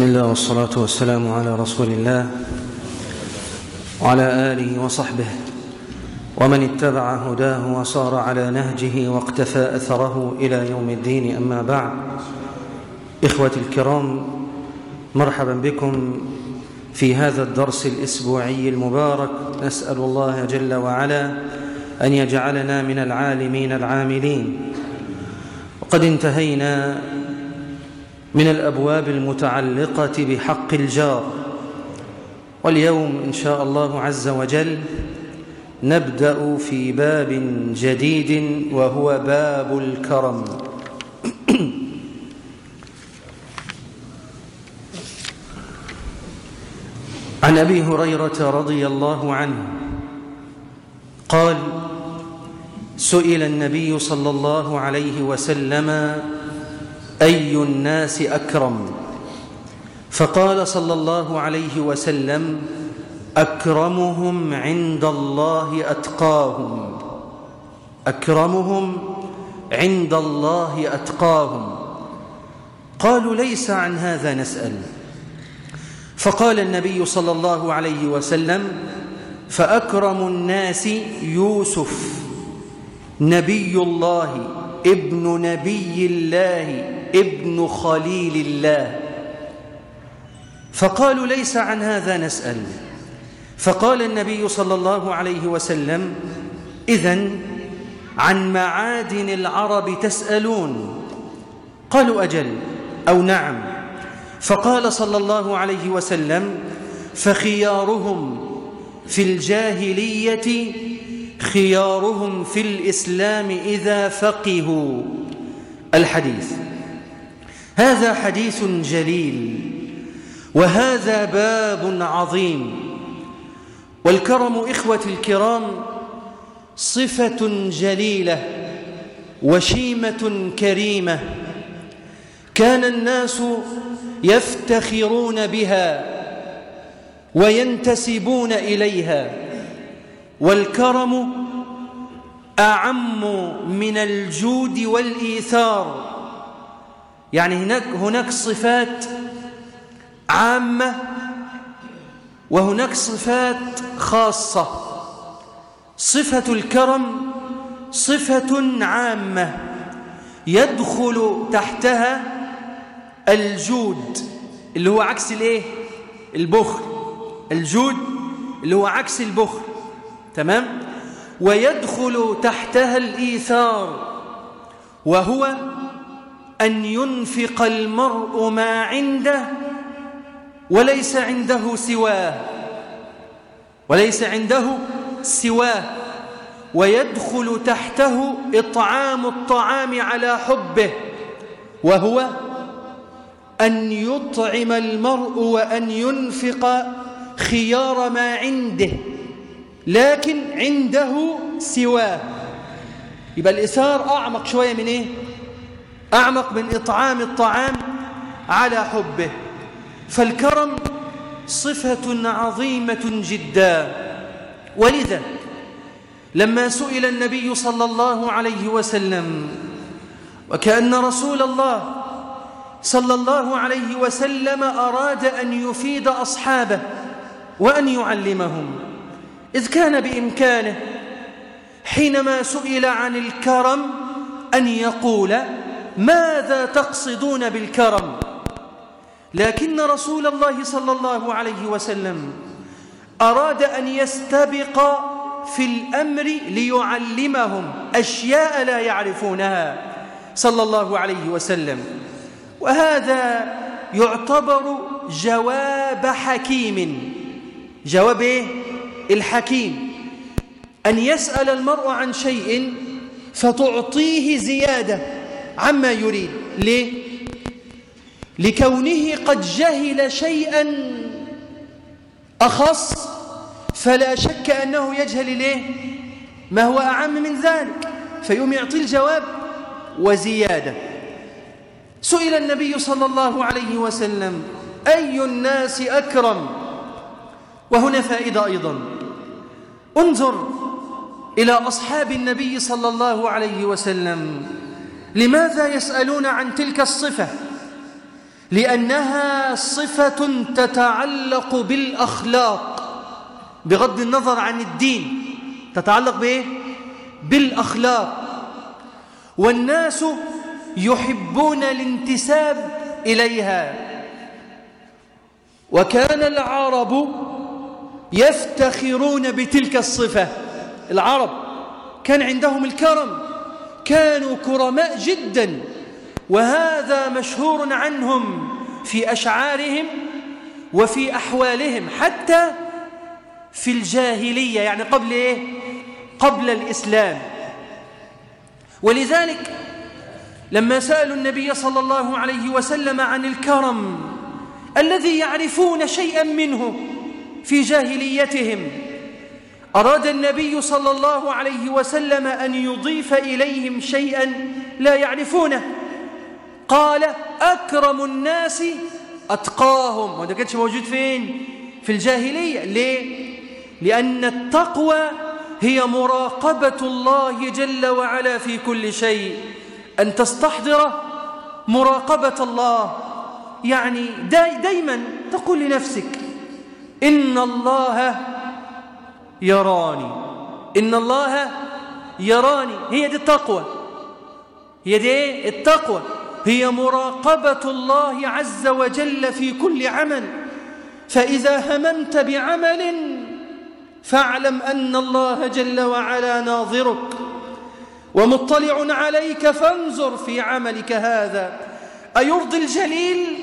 بسم الله والصلاة والسلام على رسول الله وعلى آله وصحبه ومن اتبع هداه وصار على نهجه واقتفى أثره إلى يوم الدين. أما بعد إخوتي الكرام مرحبا بكم في هذا الدرس الإسبوعي المبارك. نسأل الله جل وعلا أن يجعلنا من العالمين العاملين. وقد انتهينا من الأبواب المتعلقة بحق الجار. واليوم إن شاء الله عز وجل نبدأ في باب جديد وهو باب الكرم. عن أبي هريرة رضي الله عنه قال سئل النبي صلى الله عليه وسلم أي الناس أكرم؟ فقال صلى الله عليه وسلم أكرمهم عند الله أتقاهم. أكرمهم عند الله أتقاهم. قالوا ليس عن هذا نسأل. فقال النبي صلى الله عليه وسلم فأكرم الناس يوسف نبي الله ابن نبي الله. ابن خليل الله. فقالوا ليس عن هذا نسأل. فقال النبي صلى الله عليه وسلم إذن عن معادن العرب تسألون. قالوا أجل أو نعم. فقال صلى الله عليه وسلم فخيارهم في الجاهلية خيارهم في الإسلام إذا فقهوا. الحديث. هذا حديث جليل وهذا باب عظيم والكرم إخوة الكرام صفة جليلة وشيمة كريمة كان الناس يفتخرون بها وينتسبون إليها والكرم أعم من الجود والإيثار يعني هناك, هناك صفات عامة وهناك صفات خاصة. صفة الكرم صفة عامة يدخل تحتها الجود اللي هو عكس الايه؟ البخل. الجود اللي هو عكس البخل. تمام؟ ويدخل تحتها الإيثار وهو أن ينفق المرء ما عنده وليس عنده سواه وليس عنده سواه ويدخل تحته إطعام الطعام على حبه وهو أن يطعم المرء وأن ينفق خيار ما عنده لكن عنده سواه يبقى الإثار أعمق شوية من إيه؟ أعمق من إطعام الطعام على حبه. فالكرم صفة عظيمة جدا. ولذا لما سئل النبي صلى الله عليه وسلم وكأن رسول الله صلى الله عليه وسلم أراد أن يفيد أصحابه وأن يعلمهم إذ كان بإمكانه حينما سئل عن الكرم أن يقول ماذا تقصدون بالكرم؟ لكن رسول الله صلى الله عليه وسلم أراد أن يستبق في الأمر ليعلمهم أشياء لا يعرفونها صلى الله عليه وسلم. وهذا يعتبر جواب حكيم. جواب إيه؟ الحكيم. أن يسأل المرء عن شيء فتعطيه زيادة. عما يريد. ليه؟ لكونه قد جهل شيئا أخص فلا شك أنه يجهل. ليه؟ ما هو أعم من ذلك. فيوم يعطي الجواب وزيادة. سئل النبي صلى الله عليه وسلم أي الناس أكرم؟ وهنا فائدة أيضا. انظر إلى أصحاب النبي صلى الله عليه وسلم. لماذا يسألون عن تلك الصفة؟ لأنها صفة تتعلق بالأخلاق بغض النظر عن الدين. تتعلق بإيه؟ بالأخلاق. والناس يحبون الانتساب إليها. وكان العرب يفتخرون بتلك الصفة. العرب كان عندهم الكرم. كانوا كرماء جدا وهذا مشهور عنهم في أشعارهم وفي أحوالهم حتى في الجاهلية يعني قبل إيه؟ قبل الإسلام ولذلك لما سألوا النبي صلى الله عليه وسلم عن الكرم الذي يعرفون شيئا منه في جاهليتهم أراد النبي صلى الله عليه وسلم أن يضيف إليهم شيئا لا يعرفونه. قال أكرم الناس أتقاهم. وده كانش موجود فين؟ في الجاهلية. ليه؟ لأن التقوى هي مراقبة الله جل وعلا في كل شيء. أن تستحضر مراقبة الله. يعني داي دايما تقول لنفسك إن الله يراني. إن الله يراني. هي دي التقوى. هي دي؟ التقوى. هي مراقبة الله عز وجل في كل عمل. فإذا هممت بعمل فاعلم أن الله جل وعلا ناظرك. ومطلع عليك فانظر في عملك هذا. أيرضي الجليل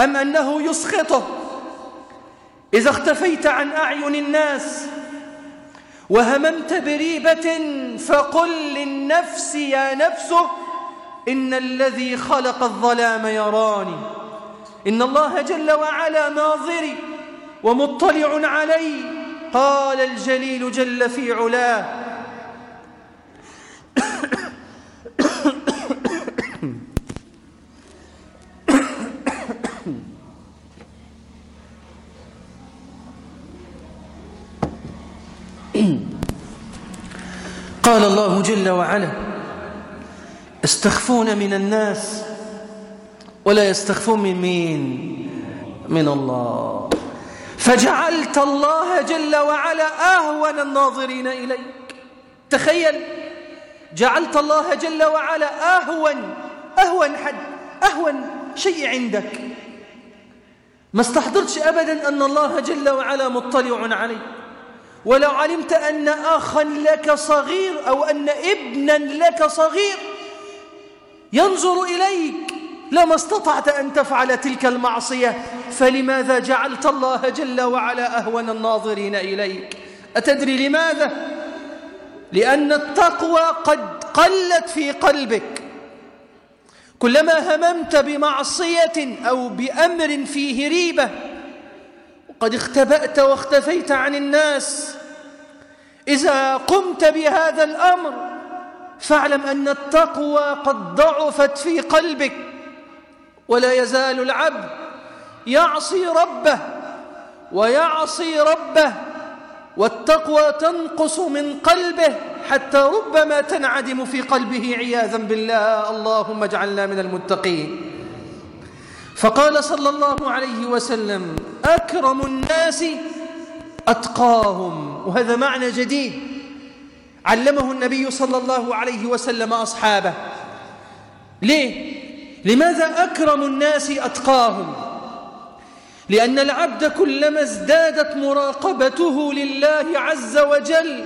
أم أنه يسخطه؟ إذا اختفيت عن أعين الناس وهممت بريبة فقل للنفس يا نفس إن الذي خلق الظلام يراني إن الله جل وعلا ناظري ومطلع علي قال الجليل جل في علاه قال الله جل وعلا استخفون من الناس ولا يستخفون من مين؟ من الله. فجعلت الله جل وعلا أهون الناظرين إليك. تخيل جعلت الله جل وعلا أهون أهون حد أهون شيء عندك. ما استحضرتش أبدا أن الله جل وعلا مطلع عليك. ولو علمت أن أخا لك صغير أو أن ابنا لك صغير ينظر إليك لما استطعت أن تفعل تلك المعصية فلماذا جعلت الله جل وعلا أهون الناظرين إليك أتدري لماذا؟ لأن التقوى قد قلت في قلبك كلما هممت بمعصية أو بأمر فيه ريبة قد اختبأت واختفيت عن الناس. إذا قمت بهذا الأمر فاعلم أن التقوى قد ضعفت في قلبك ولا يزال العبد يعصي ربه ويعصي ربه والتقوى تنقص من قلبه حتى ربما تنعدم في قلبه عياذا بالله. اللهم اجعلنا من المتقين. فقال صلى الله عليه وسلم أكرم الناس أتقاهم وهذا معنى جديد علمه النبي صلى الله عليه وسلم أصحابه ليه؟ لماذا أكرم الناس أتقاهم؟ لأن العبد كلما ازدادت مراقبته لله عز وجل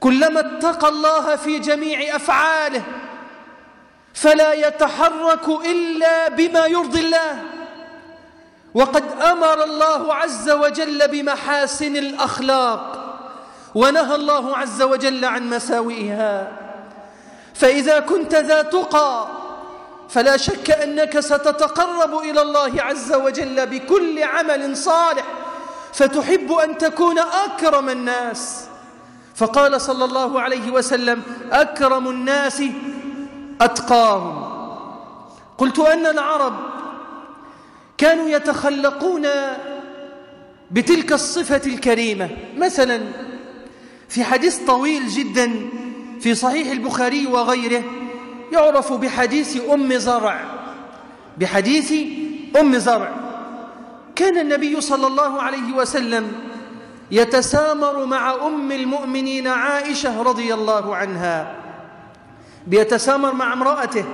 كلما اتقى الله في جميع أفعاله فلا يتحرك إلا بما يرضي الله وقد أمر الله عز وجل بمحاسن الأخلاق ونهى الله عز وجل عن مساوئها. فإذا كنت ذا تقى فلا شك أنك ستتقرب إلى الله عز وجل بكل عمل صالح فتحب أن تكون أكرم الناس. فقال صلى الله عليه وسلم أكرم الناس أتقاهم. قلت أن العرب كانوا يتخلقون بتلك الصفة الكريمة. مثلا في حديث طويل جدا في صحيح البخاري وغيره يعرف بحديث أم زرع. بحديث أم زرع. كان النبي صلى الله عليه وسلم يتسامر مع أم المؤمنين عائشة رضي الله عنها. بيتسامر مع امرأته.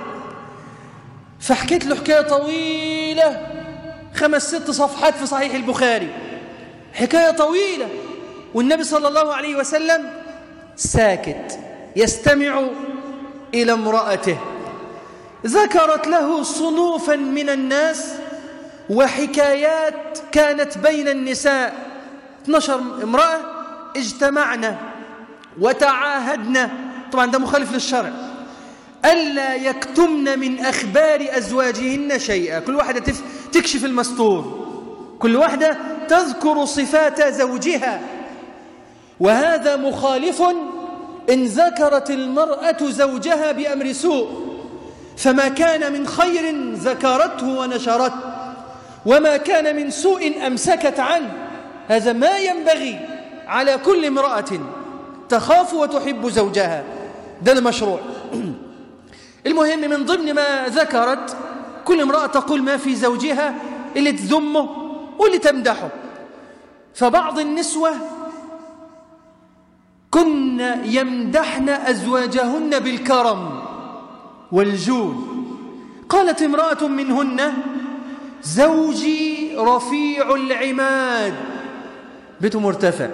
فحكيت له حكاية طويلة. خمس ست صفحات في صحيح البخاري. حكاية طويلة. والنبي صلى الله عليه وسلم ساكت يستمع إلى امرأته. ذكرت له صنوفا من الناس وحكايات كانت بين النساء. 12 امرأة اجتمعنا وتعاهدنا. طبعا ده مخالف للشرع. ألا يكتمن من أخبار أزواجهن شيئا. كل واحدة تكشف المستور. كل واحدة تذكر صفات زوجها. وهذا مخالف إن ذكرت المرأة زوجها بأمر سوء. فما كان من خير ذكرته ونشرته. وما كان من سوء أمسكت عنه. هذا ما ينبغي على كل امرأة تخاف وتحب زوجها. ده المشروع. المهم من ضمن ما ذكرت كل امرأة تقول ما في زوجها اللي تذمه واللي تمدحه. فبعض النسوة كن يمدحن أزواجهن بالكرم والجود قالت امرأة منهن زوجي رفيع العماد. بيته مرتفع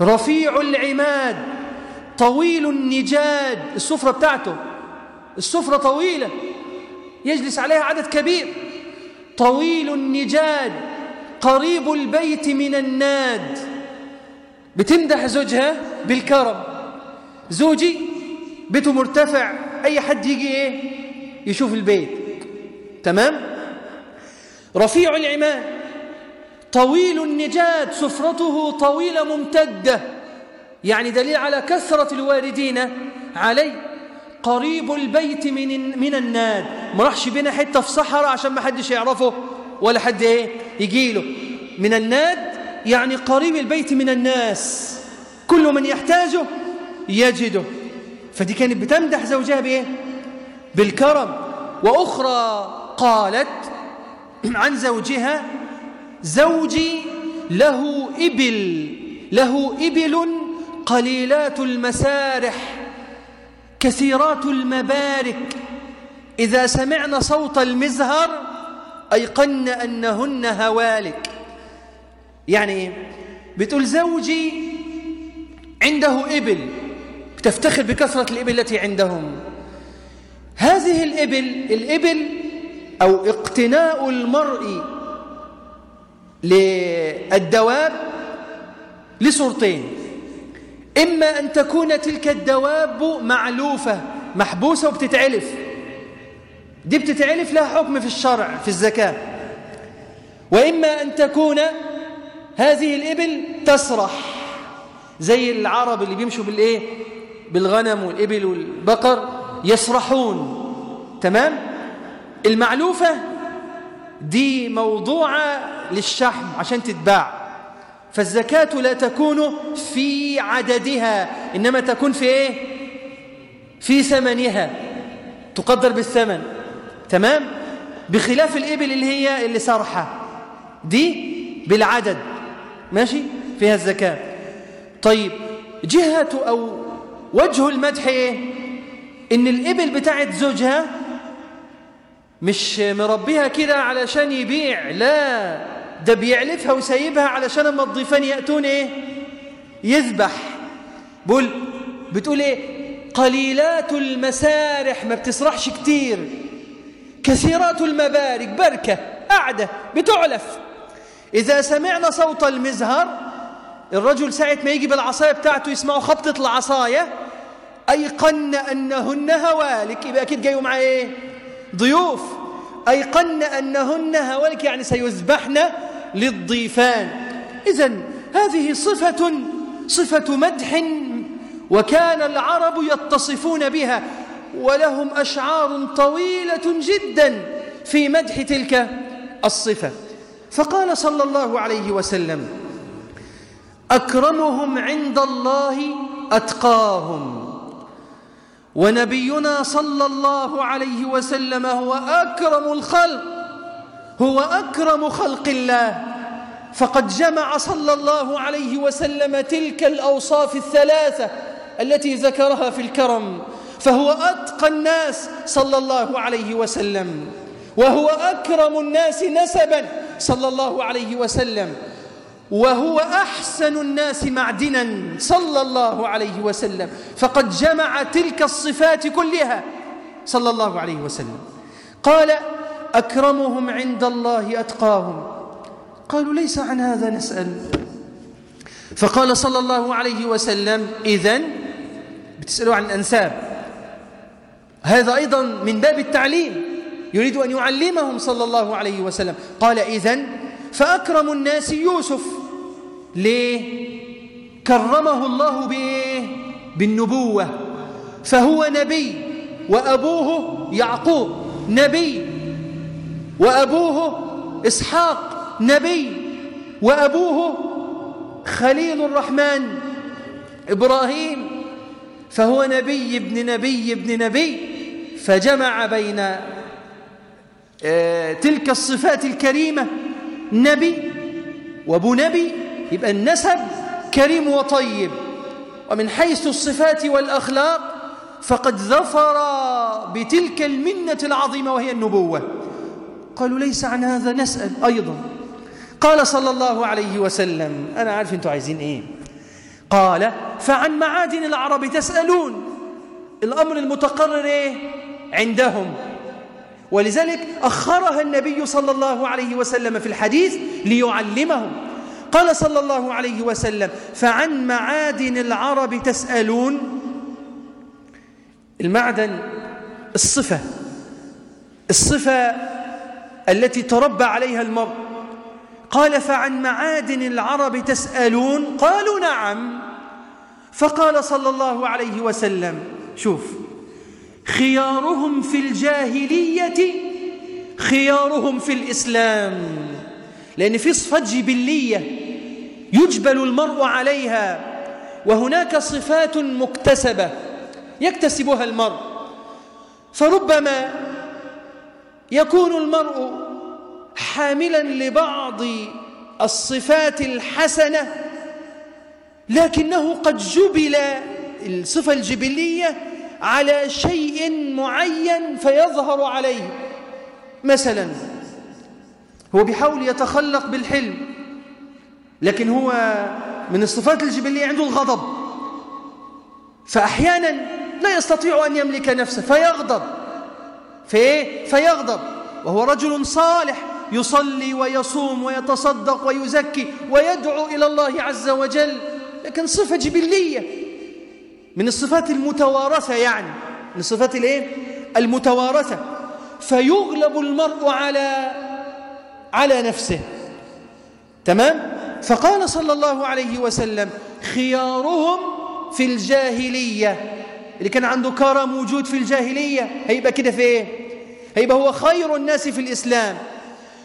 رفيع العماد طويل النجاد. السفرة بتاعته السفرة طويلة. يجلس عليها عدد كبير. طويل النجاد قريب البيت من الناد. بتمدح زوجها بالكرم. زوجي بيته مرتفع. أي حد يجي إيه؟ يشوف البيت. تمام؟ رفيع العماد. طويل النجاد سفرته طويلة ممتدة. يعني دليل على كثرة الواردين عليه. قريب البيت من من الناد. ما راحش بينا حتة في صحراء عشان ما حدش يعرفه ولا حد إيه يجي له من الناد يعني قريب البيت من الناس. كل من يحتاجه يجده. فدي كانت بتمدح زوجها بإيه؟ بالكرم. وأخرى قالت عن زوجها زوجي له إبل له إبل قليلات المسارح. كثيرات المبارك. إذا سمعن صوت المزهر أيقن أنهن هوالك. يعني؟ بتقول زوجي عنده إبل بتفتخر بكثرة الإبل التي عندهم. هذه الإبل الإبل أو اقتناء المرء للدواب لصورتين. إما أن تكون تلك الدواب معلوفة محبوسة وبتتعلف. دي بتتعلف لها حكم في الشرع في الزكاة. وإما أن تكون هذه الإبل تسرح زي العرب اللي بيمشوا بالإيه؟ بالغنم والإبل والبقر يسرحون. تمام؟ المعلوفة دي موضوعة للشحم عشان تتباع. فالزكاة لا تكون في عددها إنما تكون في إيه؟ في ثمنها تقدر بالثمن تمام؟ بخلاف الإبل اللي هي اللي سرحة دي بالعدد ماشي؟ فيها الزكاة طيب جهة أو وجه المدح إيه؟ إن الإبل بتاعت زوجها مش مربيها كده علشان يبيع لا ده بيعلفها وسايبها علشان أما الضيفان يأتون إيه؟ يذبح. بقول بتقول إيه؟ قليلات المسارح ما بتسرحش كتير. كثيرات المبارك بركة قاعدة بتعلف. إذا سمعنا صوت المزهر الرجل ساعة ما يجي بالعصاية بتاعته يسمعوا خبطة العصاية أيقن أنهن هوالك. يبقى أكيد جايوا معاه إيه؟ ضيوف. أيقن أنهن هوالك يعني سيذبحن للضيفان. إذا هذه صفة صفة مدح وكان العرب يتصفون بها ولهم أشعار طويلة جدا في مدح تلك الصفة. فقال صلى الله عليه وسلم أكرمهم عند الله أتقاهم. ونبينا صلى الله عليه وسلم هو أكرم الخلق هو أكرم خلق الله. فقد جمع صلى الله عليه وسلم تلك الأوصاف الثلاثة التي ذكرها في الكرم فهو أتقى الناس صلى الله عليه وسلم وهو أكرم الناس نسبا صلى الله عليه وسلم. وهو أحسن الناس معدنا صلى الله عليه وسلم. فقد جمع تلك الصفات كلها صلى الله عليه وسلم. قال أكرمهم عند الله أتقاهم. قالوا ليس عن هذا نسأل. فقال صلى الله عليه وسلم إذن بتسألوا عن الأنساب. هذا أيضا من باب التعليم يريد أن يعلمهم صلى الله عليه وسلم. قال إذن فأكرم الناس يوسف. ليه؟ كرمه الله بإيه بالنبوة. فهو نبي وأبوه يعقوب نبي وأبوه إسحاق نبي وأبوه خليل الرحمن إبراهيم. فهو نبي ابن نبي ابن نبي فجمع بين آه، تلك الصفات الكريمة نبي وأبو نبي يبقى النسب كريم وطيب. ومن حيث الصفات والأخلاق فقد ظفر بتلك المنة العظيمة وهي النبوة. قالوا ليس عن هذا نسأل أيضا. قال صلى الله عليه وسلم أنا عارف أنتوا عايزين إيه. قال فعن معادن العرب تسألون. الأمر المتقرر إيه؟ عندهم. ولذلك أخرها النبي صلى الله عليه وسلم في الحديث ليعلمهم. قال صلى الله عليه وسلم فعن معادن العرب تسألون؟ المعدن الصفة الصفة التي تربى عليها المرء. قال فعن معادن العرب تسألون؟ قالوا نعم. فقال صلى الله عليه وسلم شوف خيارهم في الجاهلية خيارهم في الإسلام لأن في صفات جبلية يجبل المرء عليها وهناك صفات مكتسبة يكتسبها المرء. فربما يكون المرء حاملا لبعض الصفات الحسنة لكنه قد جبل الصفة الجبلية على شيء معين فيظهر عليه. مثلا هو بيحاول يتخلق بالحلم. لكن هو من الصفات الجبلية عنده الغضب. فأحيانا لا يستطيع أن يملك نفسه فيغضب. فإيه؟ فيغضب. وهو رجل صالح يصلي ويصوم ويتصدق ويزكي ويدعو إلى الله عز وجل. لكن صفة جبلية من الصفات المتوارثة يعني من الصفات الإيه؟ المتوارثة. فيغلب المرء على على نفسه. تمام؟ فقال صلى الله عليه وسلم خيارهم في الجاهلية. اللي كان عنده كرم وجود في الجاهلية هيبقى كده في إيه؟ هيبقى هو خير الناس في الإسلام.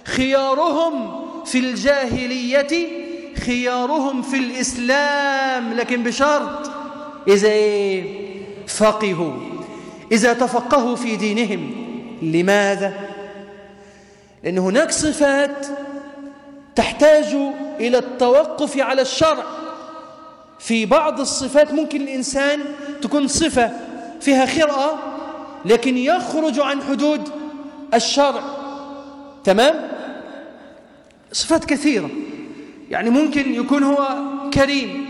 خيارهم في الجاهلية خيارهم في الإسلام لكن بشرط إذا إيه؟ فقهوا. إذا تفقهوا في دينهم لماذا؟ لأن هناك صفات تحتاج إلى التوقف على الشرع. في بعض الصفات ممكن الإنسان تكون صفة فيها خرأة لكن يخرج عن حدود الشرع. تمام؟ صفات كثيرة. يعني ممكن يكون هو كريم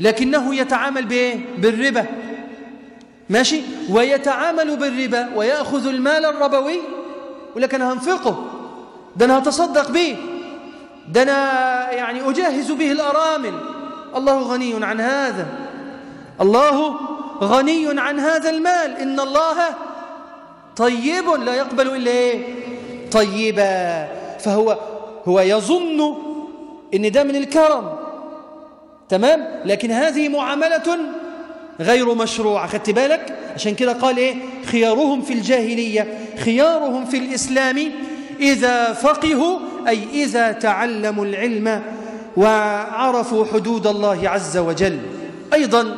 لكنه يتعامل بايه بالربا. ماشي؟ ويتعامل بالربا ويأخذ المال الربوي ولكن هنفقه ده أنا هتصدق به. ده أنا يعني أجهز به الأرامل. الله غني عن هذا. الله غني عن هذا المال. إن الله طيب لا يقبل إلا إيه؟ طيبا. فهو هو يظن إن ده من الكرم. تمام؟ لكن هذه معاملة غير مشروعة. خدت بالك؟ عشان كده قال إيه؟ خيارهم في الجاهلية خيارهم في الإسلام إذا فقهوا أي إذا تعلموا العلم وعرفوا حدود الله عز وجل. أيضا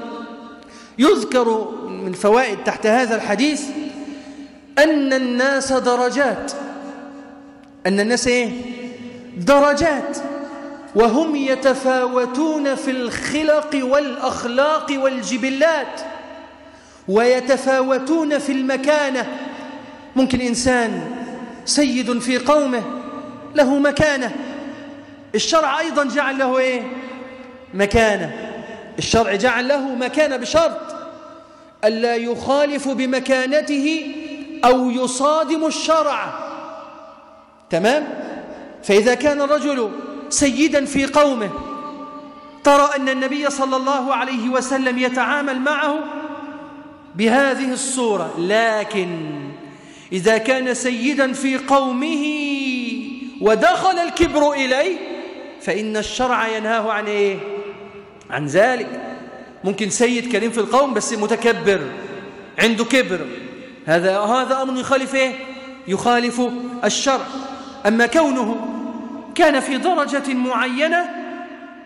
يذكر من فوائد تحت هذا الحديث أن الناس درجات. أن الناس إيه؟ درجات. وهم يتفاوتون في الخلق والأخلاق والجبلات. ويتفاوتون في المكانة. ممكن إنسان سيد في قومه له مكانة الشرع أيضا جعل له إيه؟ مكانة الشرع جعل له مكانة بشرط ألا يخالف بمكانته أو يصادم الشرع تمام؟ فإذا كان الرجل سيدا في قومه ترى أن النبي صلى الله عليه وسلم يتعامل معه بهذه الصورة لكن إذا كان سيدا في قومه ودخل الكبر إليه فإن الشرع ينهاه عن إيه؟ عن ذلك ممكن سيد كريم في القوم بس متكبر عنده كبر هذا هذا أمر يخالف إيه؟ يخالف الشرع أما كونه كان في درجة معينة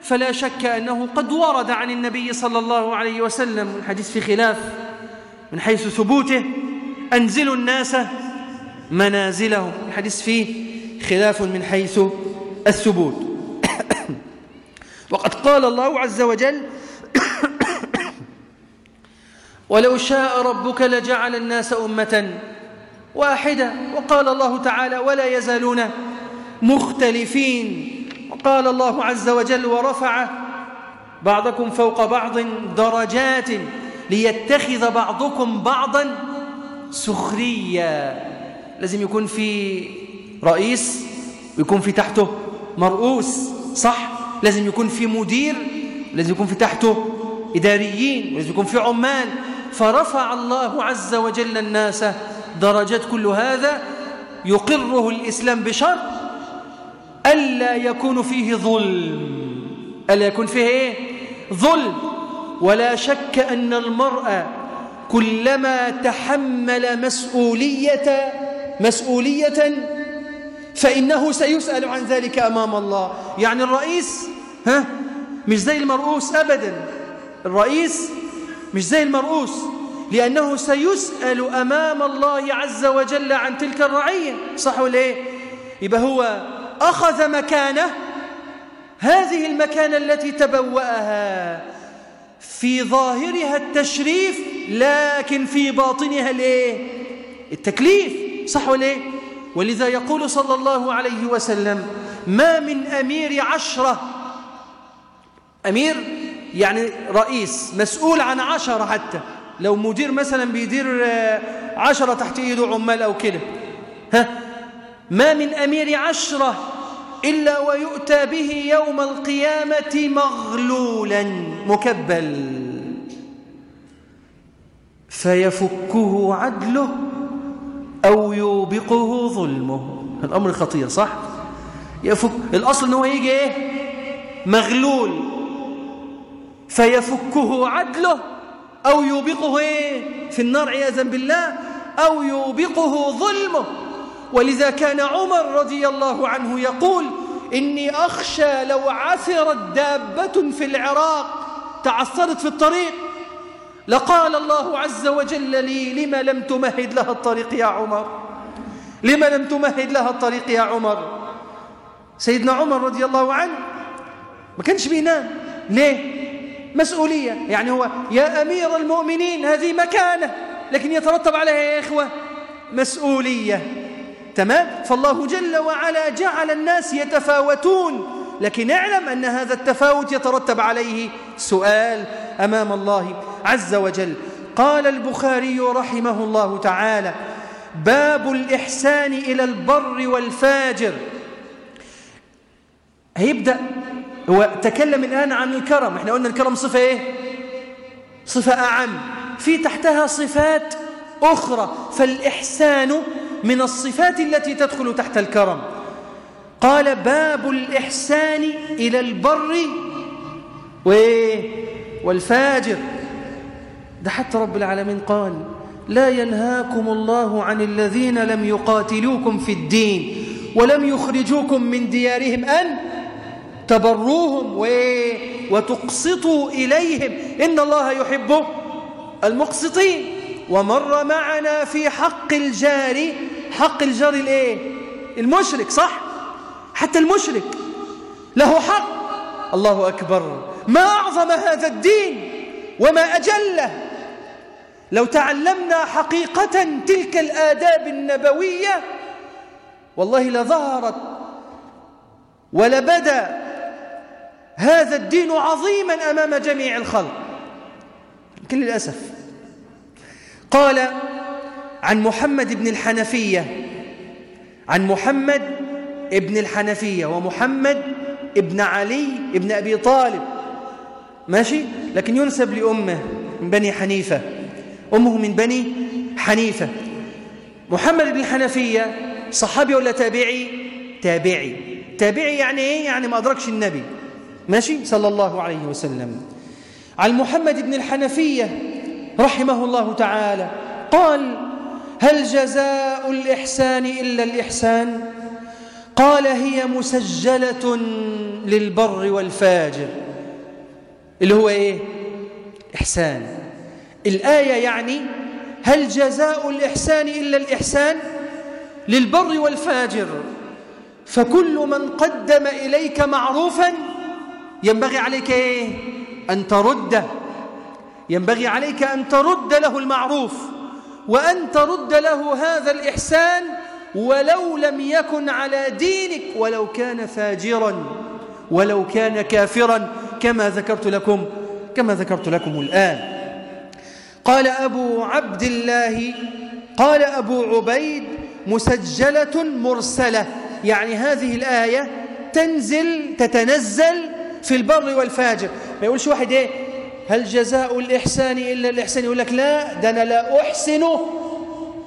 فلا شك أنه قد ورد عن النبي صلى الله عليه وسلم الحديث في خلاف من حيث ثبوته أنزلوا الناس منازلهم الحديث فيه خلاف من حيث الثبوت. وقد قال الله عز وجل ولو شاء ربك لجعل الناس أمة واحدة وقال الله تعالى ولا يزالون مختلفين وقال الله عز وجل ورفع بعضكم فوق بعض درجات ليتخذ بعضكم بعضا سخريا لازم يكون في رئيس ويكون في تحته مرؤوس صح؟ لازم يكون في مدير لازم يكون في تحته إداريين لازم يكون في عمال. فرفع الله عز وجل الناس درجات كل هذا يقره الإسلام بشرط ألا يكون فيه ظلم. ألا يكون فيه إيه؟ ظلم. ولا شك أن المرأة كلما تحمل مسؤولية مسؤولية فإنه سيسأل عن ذلك أمام الله. يعني الرئيس ها مش زي المرؤوس أبدا. الرئيس مش زي المرؤوس لأنه سيسأل أمام الله عز وجل عن تلك الرعية. صح ولا إيه؟ يبقى هو أخذ مكانه. هذه المكانة التي تبوأها في ظاهرها التشريف لكن في باطنها الإيه؟ التكليف. صح ولا إيه؟ ولذا يقول صلى الله عليه وسلم ما من أمير عشرة. أمير يعني رئيس مسؤول عن عشرة حتى. لو مدير مثلا بيدير عشرة تحت إيده عمال أو كده. ها؟ ما من أمير عشرة إلا ويؤتى به يوم القيامة مغلولا مكبل. فيفكه عدله. أو يوبقه ظلمه الأمر خطير صح؟ يفك الأصل أنه يجي إيه؟ مغلول فيفكه عدله أو يوبقه إيه؟ في النار عياذا بالله أو يوبقه ظلمه ولذا كان عمر رضي الله عنه يقول إني أخشى لو عثرت دابة في العراق تعثرت في الطريق لقال الله عز وجل لي لما لم تمهد لها الطريق يا عمر؟ لما لم تمهد لها الطريق يا عمر؟ سيدنا عمر رضي الله عنه ما كانش بينام. ليه؟ مسؤولية. يعني هو يا أمير المؤمنين هذه مكانة لكن يترتب عليها يا إخوة مسؤولية. تمام؟ فالله جل وعلا جعل الناس يتفاوتون لكن اعلم أن هذا التفاوت يترتب عليه سؤال أمام الله عز وجل. قال البخاري رحمه الله تعالى باب الإحسان إلى البر والفاجر. هيبدأ هو تكلم الآن عن الكرم. إحنا قلنا الكرم صفة إيه؟ صفة أعم. في تحتها صفات أخرى. فالإحسان من الصفات التي تدخل تحت الكرم. قال باب الإحسان إلى البر والفاجر. ده حتى رب العالمين قال لا ينهاكم الله عن الذين لم يقاتلوكم في الدين ولم يخرجوكم من ديارهم أن تبروهم وتقسطوا إليهم. إن الله يحب المقسطين. ومر معنا في حق الجار. حق الجار الإيه؟ المشرك صح؟ حتى المشرك له حق. الله أكبر. ما أعظم هذا الدين وما أجله. لو تعلمنا حقيقة تلك الآداب النبوية والله لظهرت ولبدأ هذا الدين عظيما أمام جميع الخلق. لكن للأسف. قال عن محمد بن الحنفية عن محمد ابن الحنفية ومحمد ابن علي ابن أبي طالب ماشي؟ لكن ينسب لأمه من بني حنيفة. أمه من بني حنيفة. محمد بن الحنفية صحابي ولا تابعي؟ تابعي. تابعي يعني إيه؟ يعني ما أدركش النبي. ماشي؟ صلى الله عليه وسلم. عن محمد بن الحنفية رحمه الله تعالى قال هل جزاء الإحسان إلا الإحسان؟ قال هي مسجلة للبر والفاجر. اللي هو إيه؟ إحسان. الآية يعني هل جزاء الإحسان إلا الإحسان للبر والفاجر؟ فكل من قدم إليك معروفا ينبغي عليك إيه؟ أن ترده ينبغي عليك أن ترد له المعروف وأن ترد له هذا الإحسان ولو لم يكن على دينك ولو كان فاجرا ولو كان كافرا. كما ذكرت لكم كما ذكرت لكم الآن. قال أبو عبد الله قال أبو عبيد مسجلة مرسلة. يعني هذه الآية تنزل تتنزل في البر والفاجر. ما يقولش واحد إيه هل جزاء الإحسان إلا الإحسان؟ يقول لك لا ده أنا لا أحسنه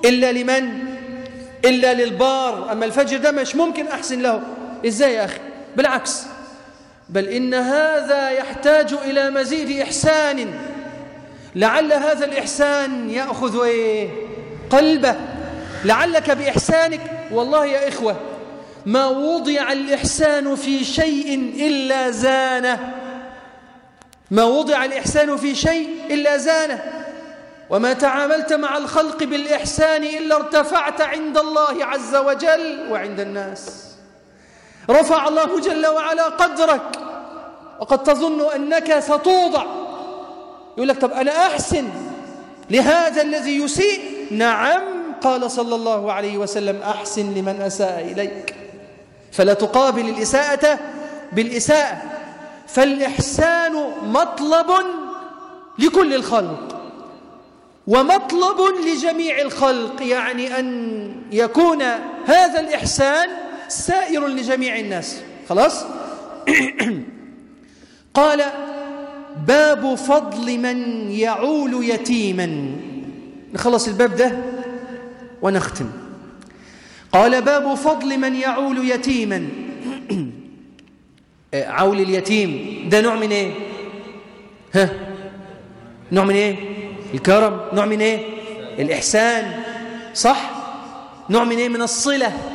إلا لمن؟ إلا للبار. أما الفجر ده مش ممكن أحسن له. إزاي يا أخي؟ بالعكس. بل إن هذا يحتاج إلى مزيد إحسان. لعل هذا الإحسان يأخذ إيه؟ قلبه. لعلك بإحسانك. والله يا إخوة ما وضع الإحسان في شيء إلا زانه. ما وضع الإحسان في شيء إلا زانه. وما تعاملت مع الخلق بالإحسان إلا ارتفعت عند الله عز وجل وعند الناس. رفع الله جل وعلا قدرك. وقد تظن أنك ستوضع. يقول لك طب أنا أحسن لهذا الذي يسيء؟ نعم قال صلى الله عليه وسلم أحسن لمن أساء إليك. فلا تقابل الإساءة بالإساءة. فالإحسان مطلب لكل الخلق. ومطلب لجميع الخلق. يعني أن يكون هذا الإحسان سائر لجميع الناس. خلاص؟ قال باب فضل من يعول يتيما. نخلص الباب ده ونختم. قال باب فضل من يعول يتيما. عول اليتيم ده نوع من إيه؟ ها؟ نوع من إيه؟ الكرم. نوع من إيه؟ الإحسان. صح؟ نوع من إيه؟ من الصلة.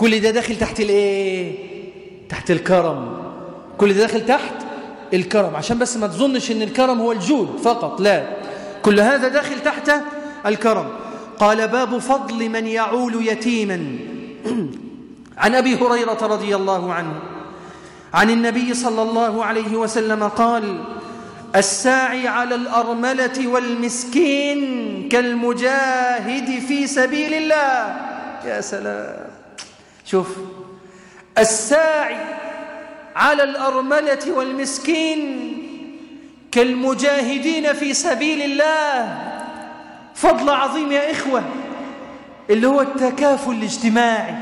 كل ده داخل تحت الايه؟ تحت الكرم. كل ده داخل تحت الكرم. عشان بس ما تظنش إن الكرم هو الجود فقط لا. كل هذا داخل تحت الكرم. قال باب فضل من يعول يتيما. عن أبي هريرة رضي الله عنه. عن النبي صلى الله عليه وسلم قال الساعي على الأرملة والمسكين كالمجاهد في سبيل الله. يا سلام. شوف. الساعي على الأرملة والمسكين كالمجاهدين في سبيل الله. فضل عظيم يا إخوة اللي هو التكافل الاجتماعي.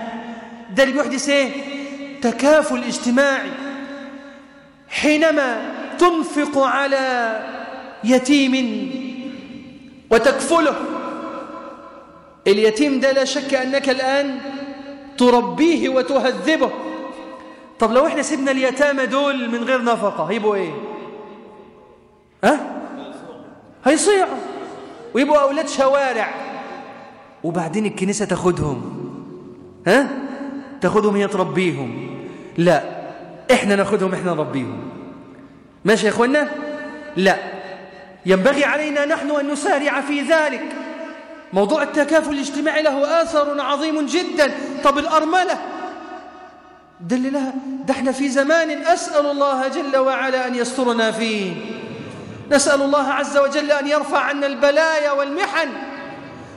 ده اللي بيحدث إيه؟ تكافل اجتماعي. حينما تنفق على يتيم وتكفله اليتيم ده لا شك أنك الآن تربيه وتهذبه. طب لو إحنا سيبنا اليتامى دول من غير نفقة هيبقوا إيه؟ ها؟ هيصيعوا. ويبقوا أولاد شوارع. وبعدين الكنيسة تاخدهم. ها؟ تاخدهم هي تربيهم. لا إحنا ناخدهم إحنا نربيهم. ماشي يا اخوانا لا. ينبغي علينا نحن أن نسارع في ذلك. موضوع التكافل الاجتماعي له آثر عظيم جدا. طب الأرملة؟ دل لها ده إحنا في زمان أسأل الله جل وعلا أن يسترنا فيه. نسأل الله عز وجل أن يرفع عنا البلايا والمحن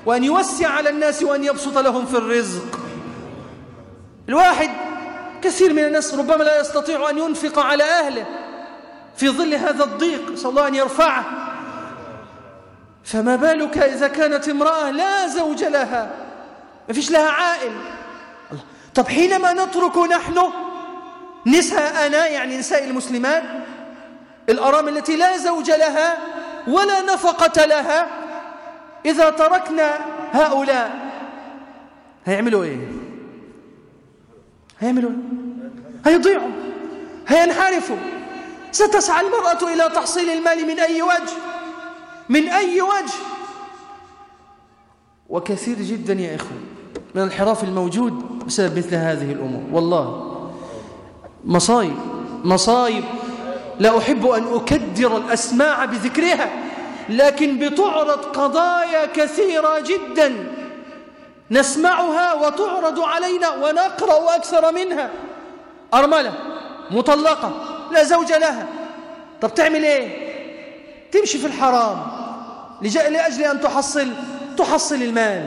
وأن يوسع على الناس وأن يبسط لهم في الرزق. الواحد كثير من الناس ربما لا يستطيع أن ينفق على أهله في ظل هذا الضيق. صلى الله أن يرفعه. فما بالك إذا كانت امرأة لا زوج لها؟ ما فيش لها عائل. الله. طب حينما نترك نحن نساءنا يعني نساء المسلمات الأرامل التي لا زوج لها ولا نفقة لها إذا تركنا هؤلاء هيعملوا إيه؟ هيعملوا إيه؟ هيضيعوا هينحرفوا. ستسعى المرأة إلى تحصيل المال من أي وجه؟ من أي وجه؟ وكثير جدا يا إخوة من الانحراف الموجود بسبب مثل هذه الأمور والله. مصايب مصايب. لا أحب أن أكدر الأسماع بذكرها لكن بتعرض قضايا كثيرة جدا. نسمعها وتعرض علينا ونقرأ أكثر منها. أرملة مطلقة لا زوج لها. طب تعمل إيه؟ تمشي في الحرام. لأجل أن تحصل تحصل المال.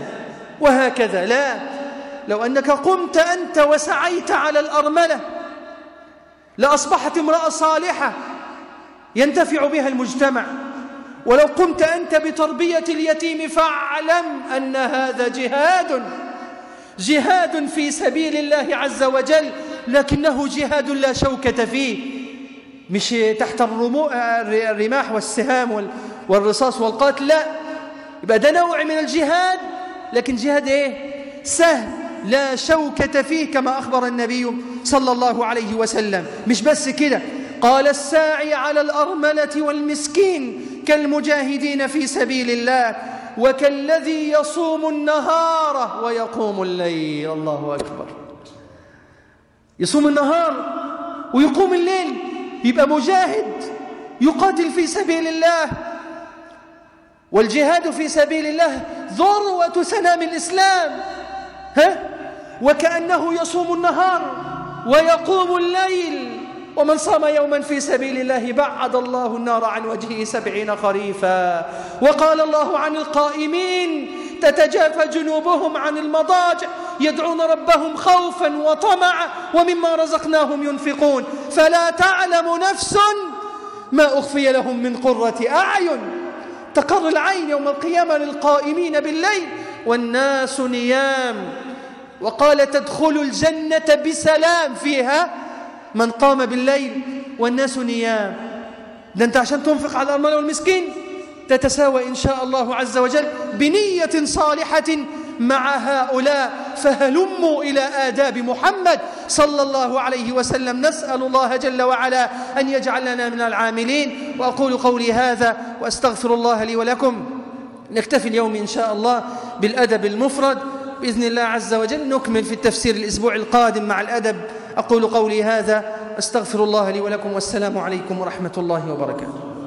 وهكذا. لا. لو أنك قمت أنت وسعيت على الأرملة لأصبحت امرأة صالحة ينتفع بها المجتمع. ولو قمت أنت بتربية اليتيم فاعلم أن هذا جهاد جهاد في سبيل الله عز وجل لكنه جهاد لا شوكة فيه. مش تحت الرماح والسهام والرصاص والقتل لا. يبقى ده نوع من الجهاد لكن جهاد إيه؟ سهل. لا شوكة فيه كما أخبر النبي صلى الله عليه وسلم. مش بس كده. قال الساعي على الأرملة والمسكين كالمجاهدين في سبيل الله وكالذي يصوم النهار ويقوم الليل. الله أكبر. يصوم النهار ويقوم الليل. يبقى مجاهد يقاتل في سبيل الله. والجهاد في سبيل الله ذروة سنام الإسلام ها؟ وكأنه يصوم النهار ويقوم الليل. ومن صام يوما في سبيل الله بعد الله النار عن وجهه سبعين خريفا. وقال الله عن القائمين تتجافى جنوبهم عن المضاجع يدعون ربهم خوفا وطمعا ومما رزقناهم ينفقون. فلا تعلم نفس ما أخفي لهم من قرة أعين. تقر العين يوم القيامة للقائمين بالليل والناس نيام. وقال تدخلوا الجنة بسلام فيها من قام بالليل والناس نيام. ده أنت عشان تنفق على الأرملة والمسكين تتساوى إن شاء الله عز وجل بنية صالحة مع هؤلاء فهلموا إلى آداب محمد صلى الله عليه وسلم. نسأل الله جل وعلا أن يجعلنا من العاملين. وأقول قولي هذا وأستغفر الله لي ولكم. نكتفي اليوم إن شاء الله بالأدب المفرد. بإذن الله عز وجل نكمل في التفسير الأسبوع القادم مع الأدب. أقول قولي هذا أستغفر الله لي ولكم. والسلام عليكم ورحمة الله وبركاته.